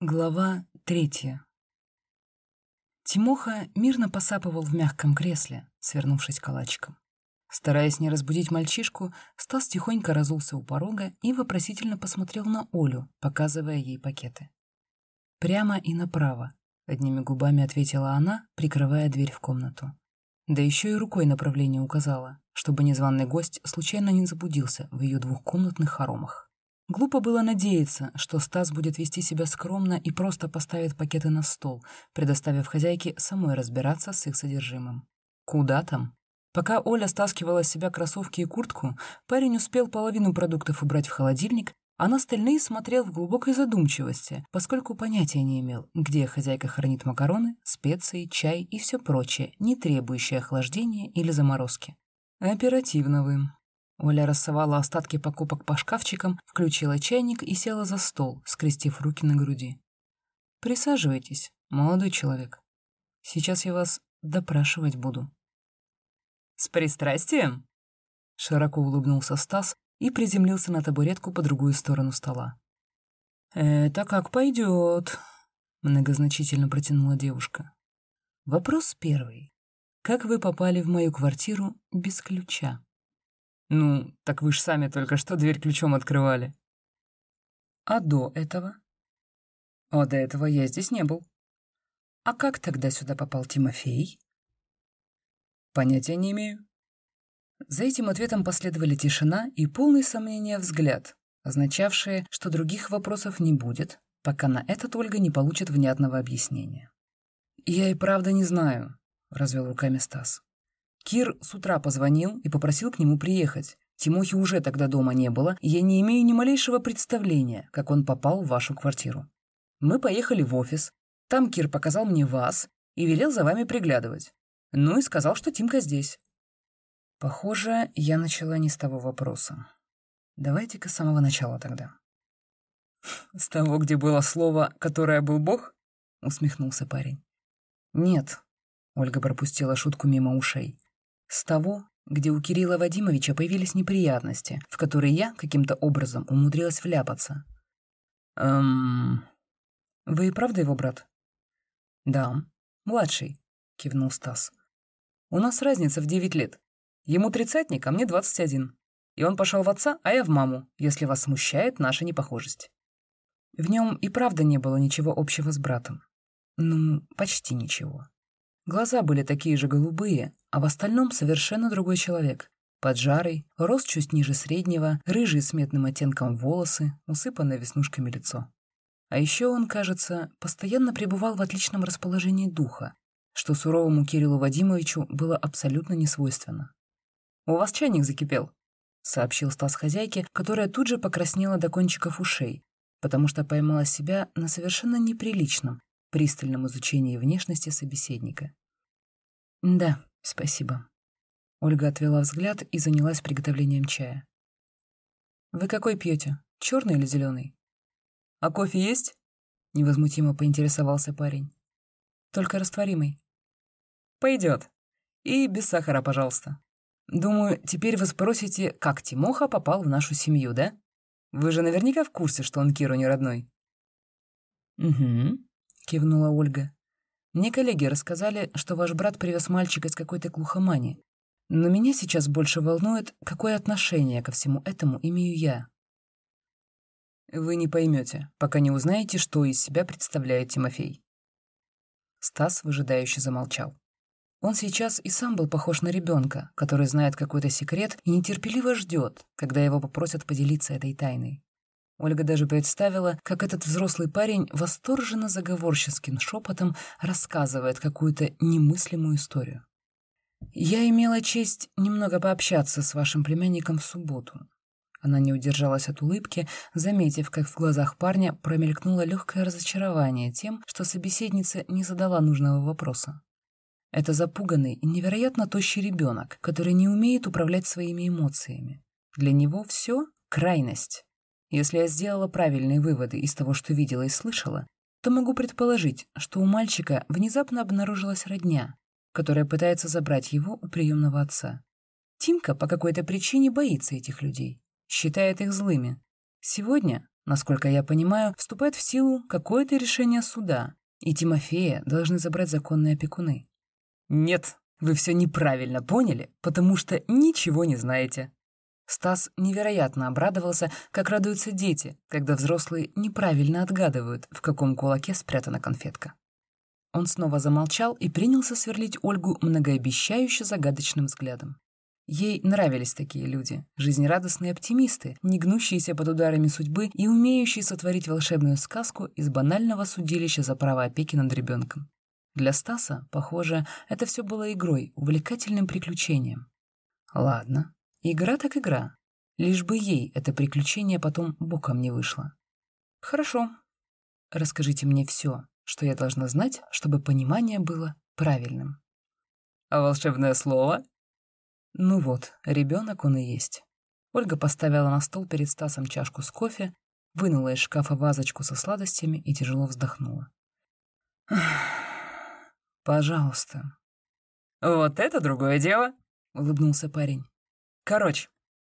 Глава третья. Тимоха мирно посапывал в мягком кресле, свернувшись калачиком. Стараясь не разбудить мальчишку, Стас тихонько разулся у порога и вопросительно посмотрел на Олю, показывая ей пакеты. «Прямо и направо», — одними губами ответила она, прикрывая дверь в комнату. Да еще и рукой направление указала, чтобы незваный гость случайно не забудился в ее двухкомнатных хоромах. Глупо было надеяться, что Стас будет вести себя скромно и просто поставит пакеты на стол, предоставив хозяйке самой разбираться с их содержимым. Куда там? Пока Оля стаскивала с себя кроссовки и куртку, парень успел половину продуктов убрать в холодильник, а на остальные смотрел в глубокой задумчивости, поскольку понятия не имел, где хозяйка хранит макароны, специи, чай и все прочее, не требующее охлаждения или заморозки. Оперативно вы. Оля рассовала остатки покупок по шкафчикам, включила чайник и села за стол, скрестив руки на груди. «Присаживайтесь, молодой человек. Сейчас я вас допрашивать буду». «С пристрастием?» Широко улыбнулся Стас и приземлился на табуретку по другую сторону стола. «Это как пойдет», — многозначительно протянула девушка. «Вопрос первый. Как вы попали в мою квартиру без ключа?» Ну, так вы ж сами только что дверь ключом открывали. А до этого? А до этого я здесь не был. А как тогда сюда попал Тимофей? Понятия не имею. За этим ответом последовали тишина и полный сомнения взгляд, означавшие, что других вопросов не будет, пока на этот Ольга не получит внятного объяснения. «Я и правда не знаю», — развел руками Стас. Кир с утра позвонил и попросил к нему приехать. Тимохи уже тогда дома не было, и я не имею ни малейшего представления, как он попал в вашу квартиру. Мы поехали в офис. Там Кир показал мне вас и велел за вами приглядывать. Ну и сказал, что Тимка здесь. Похоже, я начала не с того вопроса. Давайте-ка с самого начала тогда. «С того, где было слово, которое был Бог?» — усмехнулся парень. «Нет», — Ольга пропустила шутку мимо ушей. С того, где у Кирилла Вадимовича появились неприятности, в которые я каким-то образом умудрилась вляпаться. «Эм... Вы и правда его брат?» «Да, младший», — кивнул Стас. «У нас разница в девять лет. Ему тридцатник, а мне двадцать один. И он пошел в отца, а я в маму, если вас смущает наша непохожесть». В нем и правда не было ничего общего с братом. Ну, почти ничего. Глаза были такие же голубые, а в остальном совершенно другой человек. Поджарый, рост чуть ниже среднего, рыжий с медным оттенком волосы, усыпанное веснушками лицо. А еще он, кажется, постоянно пребывал в отличном расположении духа, что суровому Кириллу Вадимовичу было абсолютно несвойственно. «У вас чайник закипел», — сообщил Стас хозяйке, которая тут же покраснела до кончиков ушей, потому что поймала себя на совершенно неприличном, пристальном изучении внешности собеседника. «Да, спасибо». Ольга отвела взгляд и занялась приготовлением чая. «Вы какой пьете? Черный или зеленый? «А кофе есть?» — невозмутимо поинтересовался парень. «Только растворимый». «Пойдет. И без сахара, пожалуйста. Думаю, теперь вы спросите, как Тимоха попал в нашу семью, да? Вы же наверняка в курсе, что он Киру не родной». «Угу», — кивнула Ольга. Мне коллеги рассказали, что ваш брат привез мальчика из какой-то глухомани. Но меня сейчас больше волнует, какое отношение ко всему этому имею я. Вы не поймете, пока не узнаете, что из себя представляет Тимофей. Стас выжидающе замолчал. Он сейчас и сам был похож на ребенка, который знает какой-то секрет и нетерпеливо ждет, когда его попросят поделиться этой тайной. Ольга даже представила, как этот взрослый парень восторженно заговорческим шепотом рассказывает какую-то немыслимую историю. «Я имела честь немного пообщаться с вашим племянником в субботу». Она не удержалась от улыбки, заметив, как в глазах парня промелькнуло легкое разочарование тем, что собеседница не задала нужного вопроса. Это запуганный и невероятно тощий ребенок, который не умеет управлять своими эмоциями. Для него все — крайность. Если я сделала правильные выводы из того, что видела и слышала, то могу предположить, что у мальчика внезапно обнаружилась родня, которая пытается забрать его у приемного отца. Тимка по какой-то причине боится этих людей, считает их злыми. Сегодня Насколько я понимаю, вступает в силу какое-то решение суда, и Тимофея должны забрать законные опекуны. Нет, вы все неправильно поняли, потому что ничего не знаете. Стас невероятно обрадовался, как радуются дети, когда взрослые неправильно отгадывают, в каком кулаке спрятана конфетка. Он снова замолчал и принялся сверлить Ольгу многообещающе загадочным взглядом. Ей нравились такие люди, жизнерадостные оптимисты, не гнущиеся под ударами судьбы и умеющие сотворить волшебную сказку из банального судилища за право опеки над ребенком. Для Стаса, похоже, это все было игрой, увлекательным приключением. Ладно, игра так игра. Лишь бы ей это приключение потом боком не вышло. Хорошо. Расскажите мне все, что я должна знать, чтобы понимание было правильным. А волшебное слово? Ну вот, ребенок он и есть. Ольга поставила на стол перед Стасом чашку с кофе, вынула из шкафа вазочку со сладостями и тяжело вздохнула. «Пожалуйста». «Вот это другое дело», — улыбнулся парень. «Короче,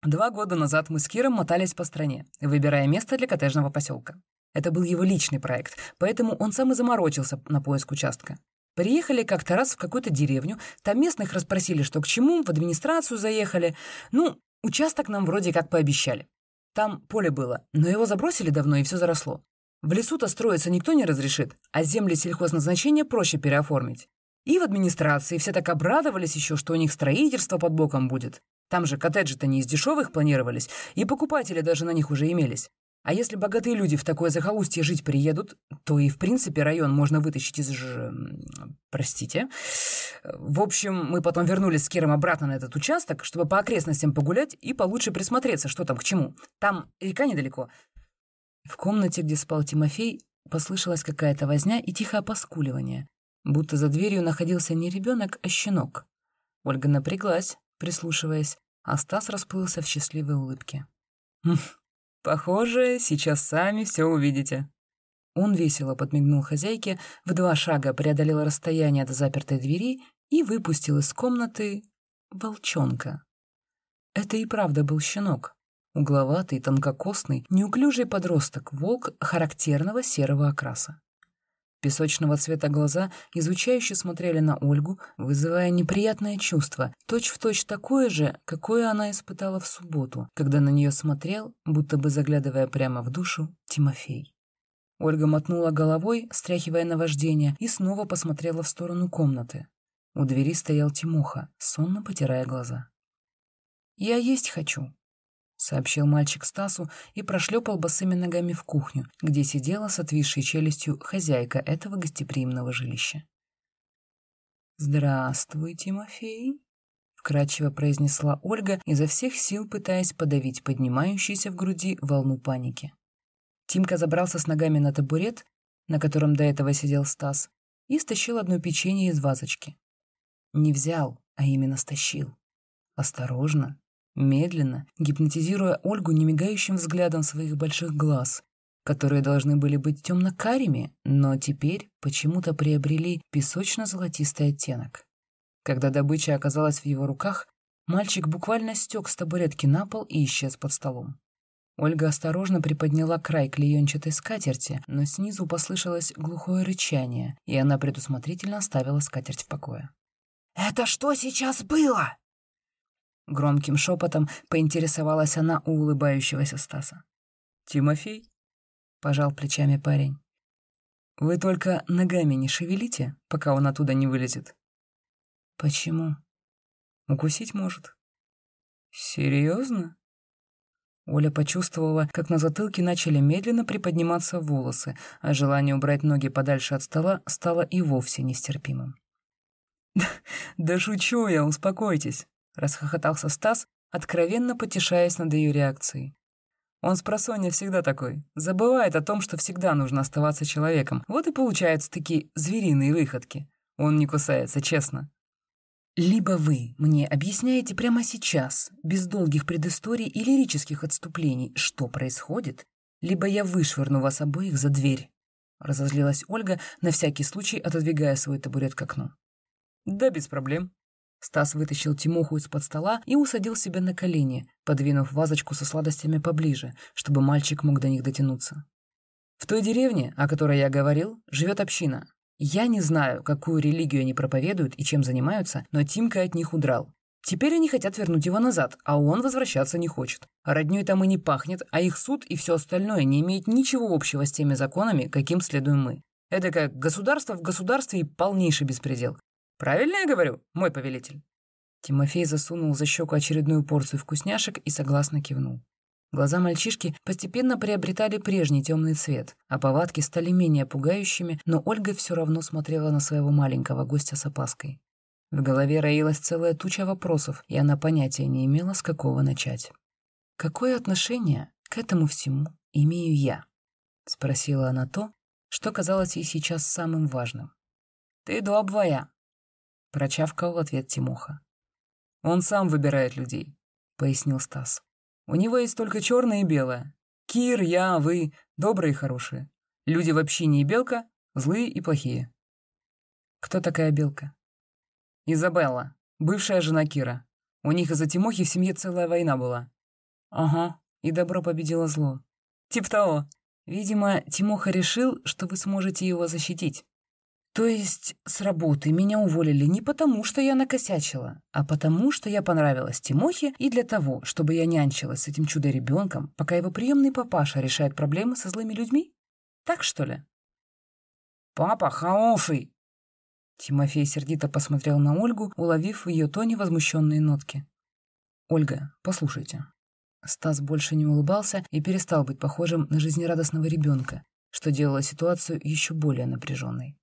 два года назад мы с Киром мотались по стране, выбирая место для коттеджного поселка. Это был его личный проект, поэтому он сам и заморочился на поиск участка. Приехали как-то раз в какую-то деревню, там местных расспросили, что к чему, в администрацию заехали. Ну, участок нам вроде как пообещали. Там поле было, но его забросили давно, и все заросло. В лесу-то строиться никто не разрешит, а земли сельхозназначения проще переоформить. И в администрации все так обрадовались еще, что у них строительство под боком будет. Там же коттеджи-то не из дешевых планировались, и покупатели даже на них уже имелись. А если богатые люди в такое захолустье жить приедут, то и в принципе район можно вытащить из... Простите. В общем, мы потом вернулись с Киром обратно на этот участок, чтобы по окрестностям погулять и получше присмотреться, что там к чему. Там река недалеко. В комнате, где спал Тимофей, послышалась какая-то возня и тихое поскуливание, будто за дверью находился не ребенок, а щенок. Ольга напряглась, прислушиваясь, а Стас расплылся в счастливой улыбке. «Хм, Похоже, сейчас сами все увидите. Он весело подмигнул хозяйке, в два шага преодолел расстояние до запертой двери и выпустил из комнаты волчонка. Это и правда был щенок. Угловатый, тонкокосный, неуклюжий подросток, волк характерного серого окраса. Песочного цвета глаза изучающе смотрели на Ольгу, вызывая неприятное чувство, точь-в-точь точь такое же, какое она испытала в субботу, когда на нее смотрел, будто бы заглядывая прямо в душу, Тимофей. Ольга мотнула головой, стряхивая наваждение, и снова посмотрела в сторону комнаты. У двери стоял Тимоха, сонно потирая глаза. «Я есть хочу», сообщил мальчик Стасу и прошлепал босыми ногами в кухню, где сидела с отвисшей челюстью хозяйка этого гостеприимного жилища. «Здравствуй, Тимофей», — вкрадчиво произнесла Ольга, изо всех сил пытаясь подавить поднимающуюся в груди волну паники. Тимка забрался с ногами на табурет, на котором до этого сидел Стас, и стащил одно печенье из вазочки. Не взял, а именно стащил. Осторожно, медленно, гипнотизируя Ольгу немигающим взглядом своих больших глаз, которые должны были быть темно-карими, но теперь почему-то приобрели песочно-золотистый оттенок. Когда добыча оказалась в его руках, мальчик буквально стек с табуретки на пол и исчез под столом. Ольга осторожно приподняла край клеенчатой скатерти, но снизу послышалось глухое рычание, и она предусмотрительно оставила скатерть в покое. «Это что сейчас было?» Громким шепотом поинтересовалась она у улыбающегося Стаса. «Тимофей?» — пожал плечами парень. «Вы только ногами не шевелите, пока он оттуда не вылезет». «Почему?» «Укусить может». «Серьезно?» Оля почувствовала, как на затылке начали медленно приподниматься волосы, а желание убрать ноги подальше от стола стало и вовсе нестерпимым. «Да шучу я, успокойтесь расхохотался Стас, откровенно потешаясь над ее реакцией. Он с просонья всегда такой. Забывает о том, что всегда нужно оставаться человеком. Вот и получаются такие звериные выходки. Он не кусается, честно. Либо вы мне объясняете прямо сейчас, без долгих предысторий и лирических отступлений, что происходит, либо я вышвырну вас обоих за дверь. Разозлилась Ольга, на всякий случай отодвигая свой табурет к окну. Да без проблем. Стас вытащил Тимоху из-под стола и усадил себя на колени, подвинув вазочку со сладостями поближе, чтобы мальчик мог до них дотянуться. В той деревне, о которой я говорил, живет община. Я не знаю, какую религию они проповедуют и чем занимаются, но Тимка от них удрал. Теперь они хотят вернуть его назад, а он возвращаться не хочет. Роднёй там и не пахнет, а их суд и все остальное не имеет ничего общего с теми законами, каким следуем мы. Это как государство в государстве и полнейший беспредел. Правильно я говорю, мой повелитель?» Тимофей засунул за щеку очередную порцию вкусняшек и согласно кивнул. Глаза мальчишки постепенно приобретали прежний темный цвет, а повадки стали менее пугающими, но Ольга все равно смотрела на своего маленького гостя с опаской. В голове роилась целая туча вопросов, и она понятия не имела, с какого начать. «Какое отношение к этому всему имею я?» — спросила она то, что казалось ей сейчас самым важным. «Ты добвая», — прочавкал в ответ Тимоха. «Он сам выбирает людей», — пояснил Стас. «У него есть только черное и белое. Кир, я, вы — добрые и хорошие. Люди в общине и белка — злые и плохие». «Кто такая белка?» Изабелла, бывшая жена Кира. У них из-за Тимохи в семье целая война была. Ага, и добро победило зло. Тип того. Видимо, Тимоха решил, что вы сможете его защитить. То есть с работы меня уволили не потому, что я накосячила, а потому, что я понравилась Тимохе и для того, чтобы я нянчилась с этим чудо-ребенком, пока его приемный папаша решает проблемы со злыми людьми? Так что ли? «Папа хороший!» Тимофей сердито посмотрел на Ольгу, уловив в ее тоне возмущенные нотки. «Ольга, послушайте». Стас больше не улыбался и перестал быть похожим на жизнерадостного ребенка, что делало ситуацию еще более напряженной.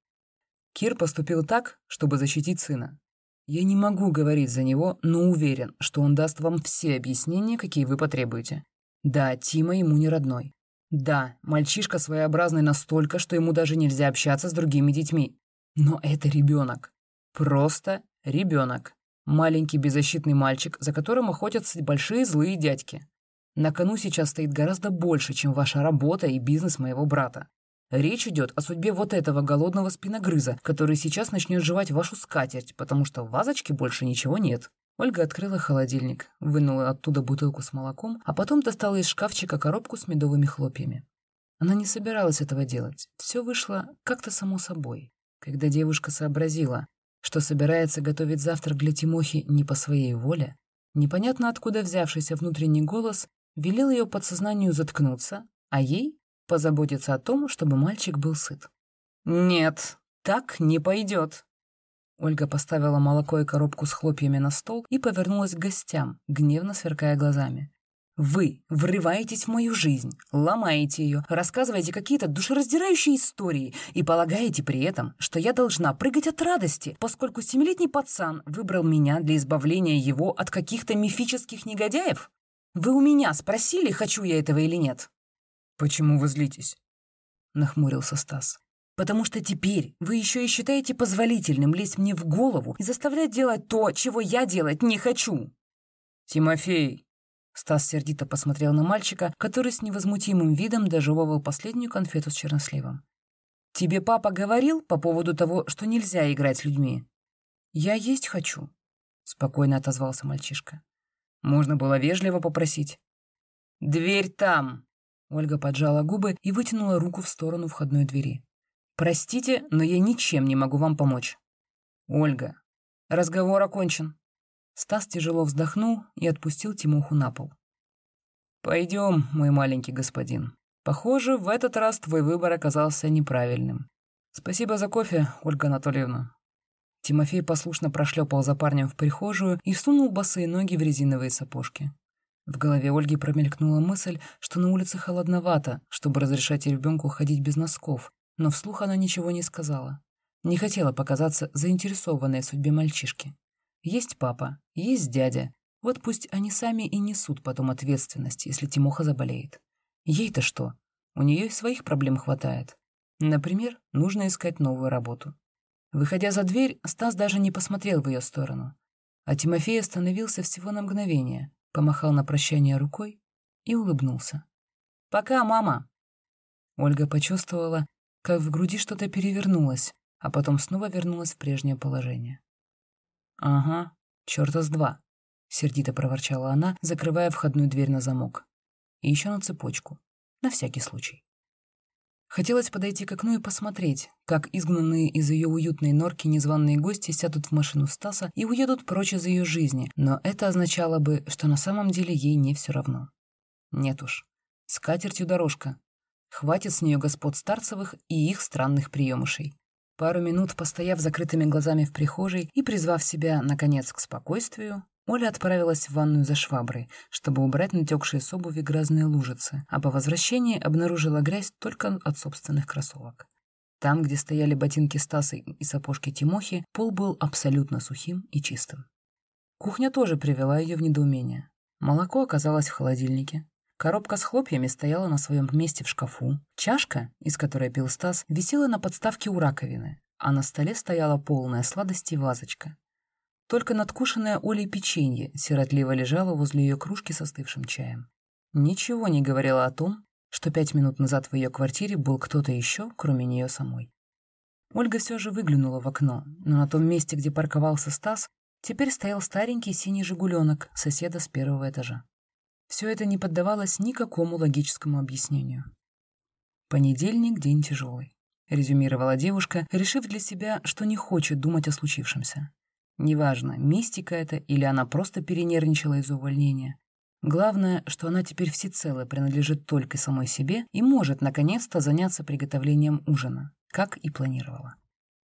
Кир поступил так, чтобы защитить сына. Я не могу говорить за него, но уверен, что он даст вам все объяснения, какие вы потребуете. Да, Тима ему не родной. Да, мальчишка своеобразный настолько, что ему даже нельзя общаться с другими детьми. Но это ребенок. Просто ребенок. Маленький беззащитный мальчик, за которым охотятся большие злые дядьки. На кону сейчас стоит гораздо больше, чем ваша работа и бизнес моего брата. Речь идет о судьбе вот этого голодного спиногрыза, который сейчас начнет жевать вашу скатерть, потому что в вазочке больше ничего нет. Ольга открыла холодильник, вынула оттуда бутылку с молоком, а потом достала из шкафчика коробку с медовыми хлопьями. Она не собиралась этого делать. Все вышло как-то само собой. Когда девушка сообразила, что собирается готовить завтрак для Тимохи не по своей воле, непонятно откуда взявшийся внутренний голос велел ее подсознанию заткнуться, а ей позаботиться о том, чтобы мальчик был сыт. «Нет, так не пойдет», Ольга поставила молоко и коробку с хлопьями на стол и повернулась к гостям, гневно сверкая глазами. Вы врываетесь в мою жизнь, ломаете ее, рассказываете какие-то душераздирающие истории и полагаете при этом, что я должна прыгать от радости, поскольку семилетний пацан выбрал меня для избавления его от каких-то мифических негодяев? Вы у меня спросили, хочу я этого или нет? «Почему вы злитесь?» — нахмурился Стас. «Потому что теперь вы еще и считаете позволительным лезть мне в голову и заставлять делать то, чего я делать не хочу». «Тимофей!» Стас сердито посмотрел на мальчика, который с невозмутимым видом дожевывал последнюю конфету с черносливом. «Тебе папа говорил по поводу того, что нельзя играть с людьми?» «Я есть хочу», — спокойно отозвался мальчишка. Можно было вежливо попросить. «Дверь там!» Ольга поджала губы и вытянула руку в сторону входной двери. «Простите, но я ничем не могу вам помочь». «Ольга, разговор окончен», Стас тяжело вздохнул и отпустил Тимоху на пол. «Пойдем, мой маленький господин. Похоже, в этот раз твой выбор оказался неправильным. Спасибо за кофе, Ольга Анатольевна». Тимофей послушно прошлепал за парнем в прихожую и сунул босые ноги в резиновые сапожки. В голове Ольги промелькнула мысль, что на улице холодновато, чтобы разрешать ребенку ходить без носков, но вслух она ничего не сказала. Не хотела показаться заинтересованной в судьбе мальчишки. Есть папа, есть дядя. Вот пусть они сами и несут потом ответственность, если Тимоха заболеет. Ей-то что? У нее и своих проблем хватает. Например, нужно искать новую работу. Выходя за дверь, Стас даже не посмотрел в ее сторону. А Тимофей остановился всего на мгновение, помахал на прощание рукой и улыбнулся. «Пока, мама!» Ольга почувствовала, как в груди что-то перевернулось, а потом снова вернулась в прежнее положение. Ага, Чёрта с два!» — сердито проворчала она, закрывая входную дверь на замок. И еще на цепочку. На всякий случай. Хотелось подойти к окну и посмотреть, как изгнанные из ее уютной норки незваные гости сядут в машину Стаса и уедут прочь из ее жизни, но это означало бы, что на самом деле ей не все равно. Нет уж. С катертью дорожка. Хватит с нее господ Старцевых и их странных приемышей. Пару минут постояв закрытыми глазами в прихожей и призвав себя, наконец, к спокойствию, Оля отправилась в ванную за шваброй, чтобы убрать натекшие с обуви грязные лужицы, а по возвращении обнаружила грязь только от собственных кроссовок. Там, где стояли ботинки Стаса и сапожки Тимохи, пол был абсолютно сухим и чистым. Кухня тоже привела ее в недоумение. Молоко оказалось в холодильнике. Коробка с хлопьями стояла на своем месте в шкафу. Чашка, из которой пил Стас, висела на подставке у раковины, а на столе стояла полная сладости вазочка. Только надкушенное Олей печенье сиротливо лежало возле ее кружки с остывшим чаем. Ничего не говорило о том, что пять минут назад в ее квартире был кто-то еще, кроме нее самой. Ольга все же выглянула в окно, но на том месте, где парковался Стас, теперь стоял старенький синий «Жигуленок» соседа с первого этажа. Все это не поддавалось никакому логическому объяснению. «Понедельник — день тяжелый», — резюмировала девушка, решив для себя, что не хочет думать о случившемся. Неважно, мистика это или она просто перенервничала из-за увольнения. Главное, что она теперь всецело принадлежит только самой себе и может наконец-то заняться приготовлением ужина, как и планировала.